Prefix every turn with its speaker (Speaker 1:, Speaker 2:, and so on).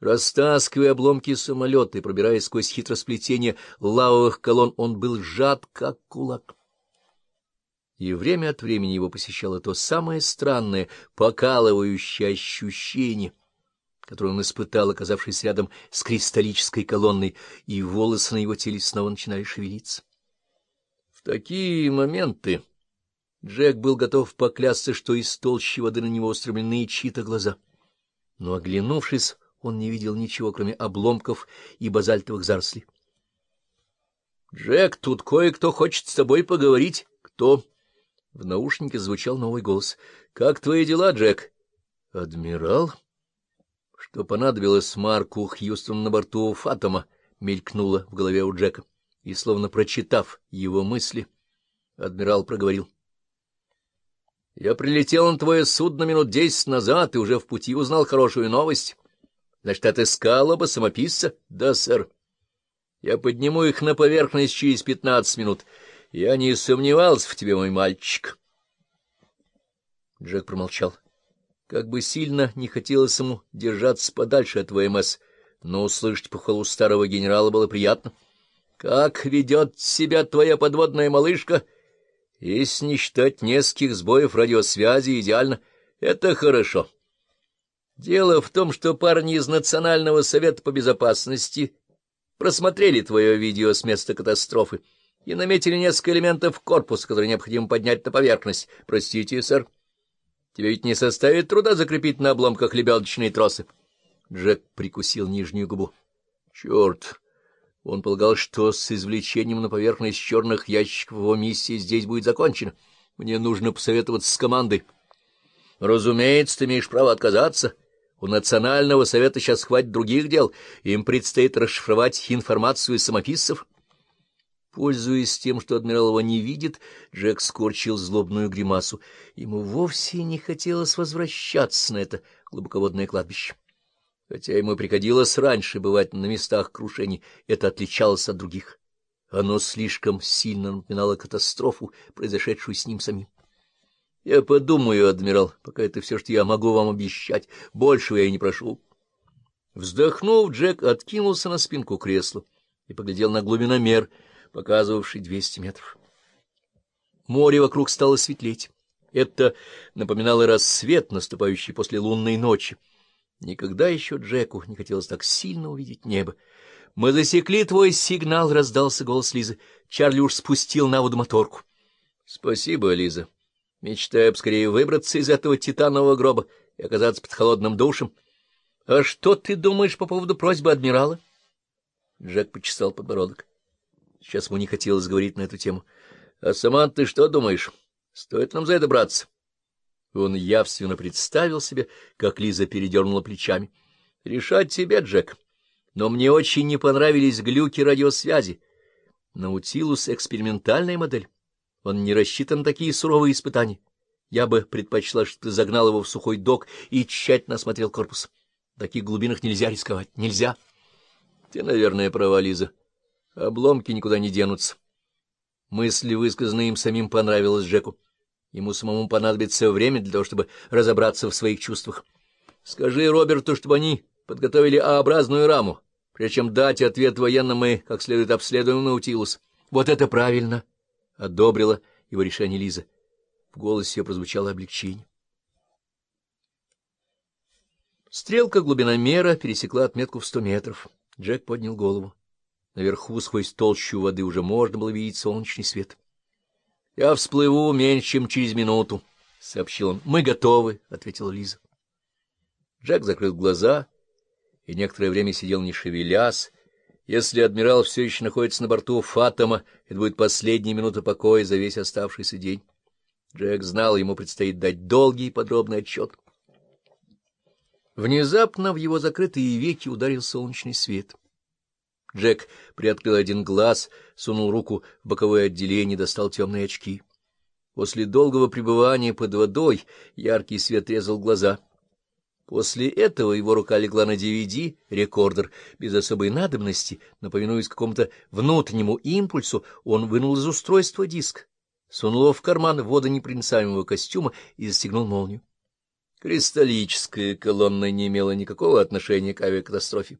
Speaker 1: Растаскивая обломки самолета и пробираясь сквозь хитросплетение лавовых колонн, он был сжат, как кулак. И время от времени его посещало то самое странное, покалывающее ощущение, которое он испытал, оказавшись рядом с кристаллической колонной, и волосы на его теле снова начинали шевелиться. В такие моменты Джек был готов поклясться, что из толщи воды на него устремлены чьи-то глаза. Но, оглянувшись, он не видел ничего, кроме обломков и базальтовых зарослей. — Джек, тут кое-кто хочет с тобой поговорить. — Кто? В наушнике звучал новый голос. — Как твои дела, Джек? — Адмирал? Что понадобилось Марку Хьюстону на борту Фатома, мелькнуло в голове у Джека. И, словно прочитав его мысли, адмирал проговорил. — Я прилетел на твое судно минут десять назад и уже в пути узнал хорошую новость. Значит, отыскал оба самописца? Да, сэр. Я подниму их на поверхность через пятнадцать минут. Я не сомневался в тебе, мой мальчик. Джек промолчал. Как бы сильно не хотелось ему держаться подальше от ВМС, но услышать похвалу старого генерала было приятно. — Как ведет себя твоя подводная малышка? Если не считать нескольких сбоев радиосвязи, идеально. Это хорошо. — Дело в том, что парни из Национального совета по безопасности просмотрели твое видео с места катастрофы и наметили несколько элементов корпуса, которые необходимо поднять на поверхность. Простите, сэр. Тебе ведь не составит труда закрепить на обломках лебедочные тросы. Джек прикусил нижнюю губу. Черт! Он полагал, что с извлечением на поверхность черных ящиков его миссия здесь будет закончена. Мне нужно посоветоваться с командой. Разумеется, ты имеешь право отказаться. — у Национального совета сейчас хватит других дел, им предстоит расшифровать информацию самописцев. Пользуясь тем, что адмирал его не видит, Джек скорчил злобную гримасу. Ему вовсе не хотелось возвращаться на это глубоководное кладбище. Хотя ему приходилось раньше бывать на местах крушений, это отличалось от других. Оно слишком сильно напоминало катастрофу, произошедшую с ним самим. Я подумаю, адмирал, пока это все, что я могу вам обещать. Большего я и не прошу. Вздохнув, Джек откинулся на спинку кресла и поглядел на глубиномер, показывавший двести метров. Море вокруг стало светлеть. Это напоминало рассвет, наступающий после лунной ночи. Никогда еще Джеку не хотелось так сильно увидеть небо. — Мы засекли твой сигнал, — раздался голос Лизы. Чарли уж спустил на воду моторку. — Спасибо, Лиза. Мечтаю скорее выбраться из этого титанового гроба и оказаться под холодным душем. — А что ты думаешь по поводу просьбы адмирала? Джек почесал подбородок. Сейчас ему не хотелось говорить на эту тему. — А сама ты что думаешь? Стоит нам за это браться? Он явственно представил себе, как Лиза передернула плечами. — Решать тебе, Джек. Но мне очень не понравились глюки радиосвязи. Наутилус — экспериментальная модель. Он не рассчитан на такие суровые испытания. Я бы предпочла, что ты загнал его в сухой док и тщательно осмотрел корпус. В таких глубинах нельзя рисковать. Нельзя. Ты, наверное, права, Лиза. Обломки никуда не денутся. Мысль, высказанная им самим, понравилась Джеку. Ему самому понадобится время для того, чтобы разобраться в своих чувствах. Скажи Роберту, чтобы они подготовили А-образную раму, прежде чем дать ответ военным, мы как следует обследуем Наутилус. Вот это правильно! — одобрила его решение Лиза. В голосе ее прозвучало облегчение. Стрелка глубиномера пересекла отметку в сто метров. Джек поднял голову. Наверху, сквозь толщу воды, уже можно было видеть солнечный свет. — Я всплыву меньше, чем через минуту, — сообщил он. — Мы готовы, — ответила Лиза. Джек закрыл глаза и некоторое время сидел не шевелясь, если адмирал все еще находится на борту Фатома, это будет последняя минута покоя за весь оставшийся день. Джек знал, ему предстоит дать долгий и подробный отчет. Внезапно в его закрытые веки ударил солнечный свет. Джек приоткрыл один глаз, сунул руку в боковое отделение достал темные очки. После долгого пребывания под водой яркий свет резал глаза — После этого его рука легла на DVD-рекордер. Без особой надобности, но повинуясь какому-то внутреннему импульсу, он вынул из устройства диск, сунул его в карман водонепроницаемого костюма и застегнул молнию. Кристаллическая колонна не имела никакого отношения к авиакатастрофе.